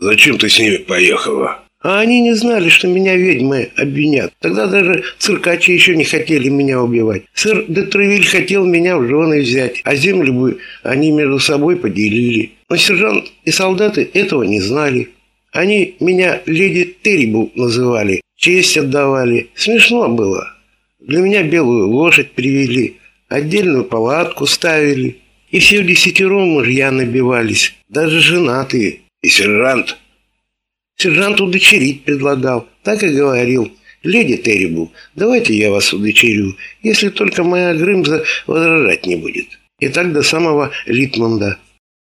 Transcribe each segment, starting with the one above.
Зачем ты с ними поехала? А они не знали, что меня ведьмы обвинят. Тогда даже циркачи еще не хотели меня убивать. Сэр де хотел меня в жены взять, а землю бы они между собой поделили. Но сержант и солдаты этого не знали. Они меня леди Террибу называли, честь отдавали. Смешно было. Для меня белую лошадь привели, отдельную палатку ставили. И все десятером мужья набивались, даже женатые. И сержант Сержант удочерить предлагал. Так и говорил. «Леди Террибу, давайте я вас удочерю, если только моя Грымза возражать не будет». И так до самого Литмонда.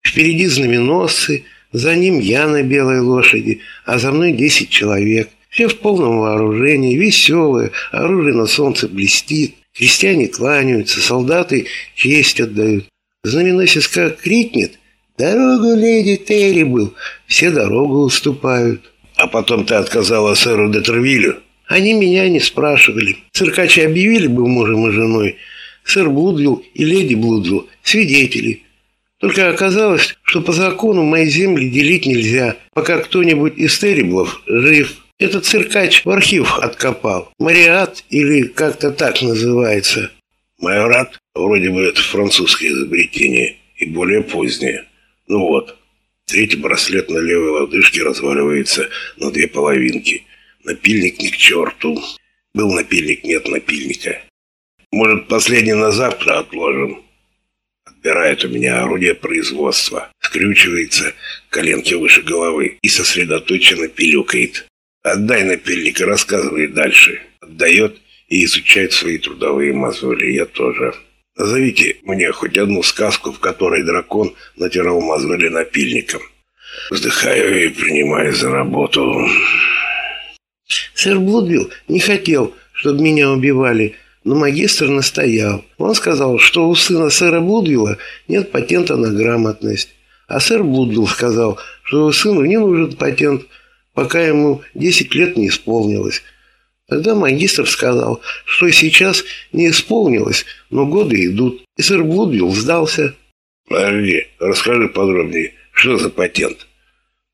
Впереди знаменосцы, за ним я на белой лошади, а за мной десять человек. Все в полном вооружении, веселые, оружие на солнце блестит. Крестьяне кланяются, солдаты честь отдают. Знаменосец как крикнет – Дорогу леди Терри был, все дорогу уступают. А потом ты отказала сэру Детервилю? Они меня не спрашивали. Циркачи объявили бы мужем и женой. Сэр Блудвилл и леди Блудвилл – свидетели. Только оказалось, что по закону мои земли делить нельзя, пока кто-нибудь из Терриблов жив. Этот циркач в архив откопал. Мариат или как-то так называется. Майорат? Вроде бы это французское изобретение и более позднее. Ну вот, третий браслет на левой лодыжке разваливается на две половинки. Напильник ни к черту. Был напильник, нет напильника. Может, последний на завтра отложим? Отбирает у меня орудие производства. Скрючивается, коленки выше головы и сосредоточенно пилюкает. Отдай напильник и рассказывай дальше. Отдает и изучает свои трудовые мозоли. Я тоже. Назовите мне хоть одну сказку, в которой дракон натирал мозоли напильником. Вздыхаю и принимаю за работу. Сэр Блудвилл не хотел, чтобы меня убивали, но магистр настоял. Он сказал, что у сына сэра Блудвилла нет патента на грамотность. А сэр Блудвилл сказал, что его сыну не нужен патент, пока ему 10 лет не исполнилось. Тогда магистр сказал, что сейчас не исполнилось, но годы идут, и сэр Блудвилл сдался. Подожди, расскажи подробнее, что за патент?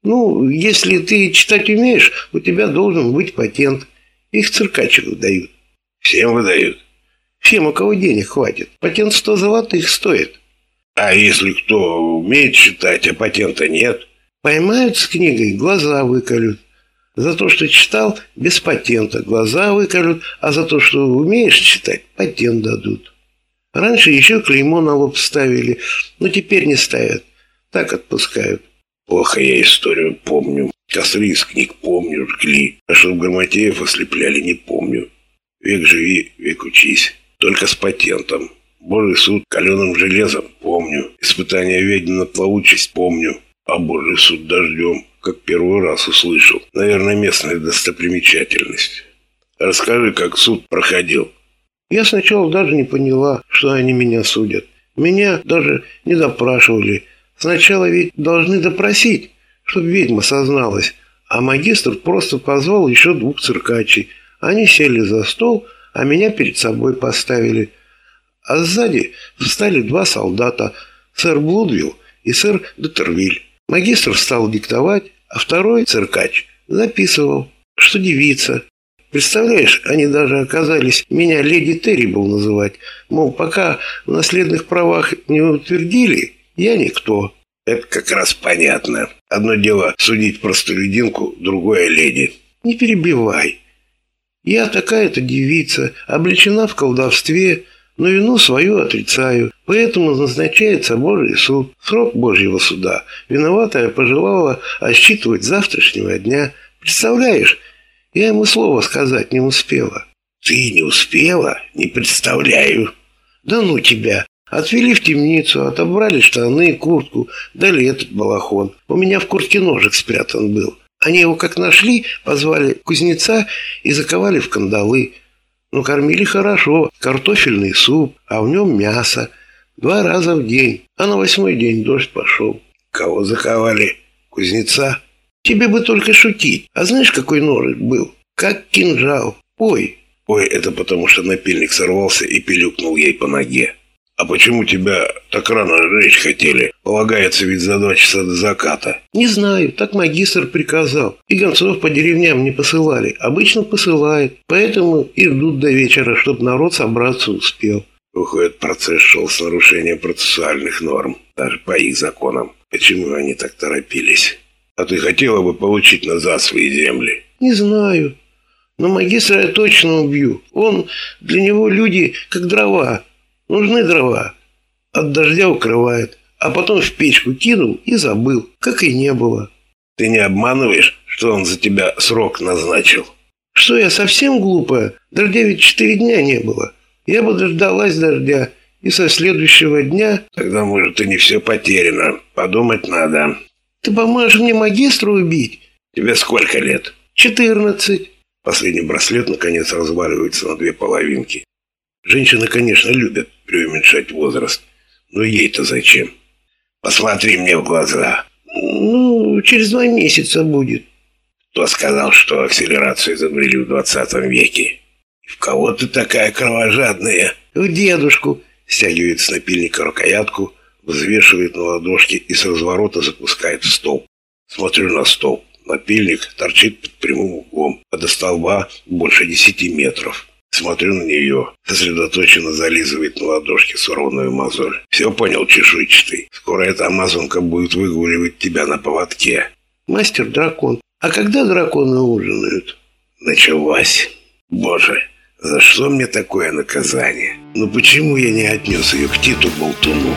Ну, если ты читать умеешь, у тебя должен быть патент. Их циркачи выдают. Всем выдают? Всем, у кого денег хватит. Патент 100 золотых стоит. А если кто умеет читать, а патента нет? Поймают с книгой, глаза выколют. За то, что читал, без патента глаза выколют, а за то, что умеешь читать, патент дадут. Раньше еще клеймо на лоб ставили, но теперь не ставят. Так отпускают. Плохо я историю помню. Костры из книг помню, жгли. А чтоб Грамотеев ослепляли, не помню. Век живи, век учись. Только с патентом. Божий суд каленым железом помню. Испытание ведьм на плавучесть помню. А Божий суд дождем как первый раз услышал. Наверное, местная достопримечательность. Расскажи, как суд проходил. Я сначала даже не поняла, что они меня судят. Меня даже не допрашивали. Сначала ведь должны допросить, чтобы ведьма созналась. А магистр просто позвал еще двух циркачей. Они сели за стол, а меня перед собой поставили. А сзади встали два солдата, сэр Блудвилл и сэр Детервиль. Магистр стал диктовать, а второй циркач записывал, что девица. Представляешь, они даже оказались меня леди Террибл называть. Мол, пока в наследных правах не утвердили, я никто. Это как раз понятно. Одно дело судить простолюдинку, другое леди. Не перебивай. Я такая-то девица, облечена в колдовстве, но вину свою отрицаю. Поэтому назначается Божий суд, срок Божьего суда. Виноватая пожелала отсчитывать завтрашнего дня. Представляешь, я ему слова сказать не успела. Ты не успела? Не представляю. Да ну тебя. Отвели в темницу, отобрали штаны, куртку, дали этот балахон. У меня в куртке ножик спрятан был. Они его как нашли, позвали кузнеца и заковали в кандалы. Ну, кормили хорошо, картофельный суп, а в нем мясо. Два раза в день, а на восьмой день дождь пошел. Кого заковали? Кузнеца? Тебе бы только шутить. А знаешь, какой ножик был? Как кинжал. Ой. Ой, это потому что напильник сорвался и пилюкнул ей по ноге. А почему тебя так рано жечь хотели? Полагается ведь за два часа до заката. Не знаю, так магистр приказал. И гонцов по деревням не посылали. Обычно посылают. Поэтому и ждут до вечера, чтобы народ собраться успел. Выходит, процесс шел с нарушением процессуальных норм, даже по их законам. Почему они так торопились? А ты хотела бы получить назад свои земли? Не знаю. Но магистра я точно убью. Он, для него люди как дрова. Нужны дрова. От дождя укрывает. А потом в печку кинул и забыл, как и не было. Ты не обманываешь, что он за тебя срок назначил? Что я совсем глупая? Дождя ведь четыре дня не было. Я бы дождалась дождя. И со следующего дня... Тогда, может, и не все потеряно. Подумать надо. Ты поможешь мне магистра убить? Тебе сколько лет? Четырнадцать. Последний браслет, наконец, разваливается на две половинки. Женщины, конечно, любят преуменьшать возраст, но ей-то зачем? Посмотри мне в глаза. Ну, через два месяца будет. Кто сказал, что акселерацию изобрели в двадцатом веке? В кого ты такая кровожадная? В дедушку. Стягивает с напильника рукоятку, взвешивает на ладошке и с разворота запускает в столб. Смотрю на столб. Напильник торчит под прямым углом, а до столба больше десяти метров. Смотрю на нее, сосредоточенно зализывает на ладошке сорванную мозоль. Все понял, чешуйчатый. Скоро эта амазонка будет выгуливать тебя на поводке. Мастер-дракон, а когда драконы ужинают? Началось. Боже, за что мне такое наказание? Ну почему я не отнес ее к Титу Болтуну?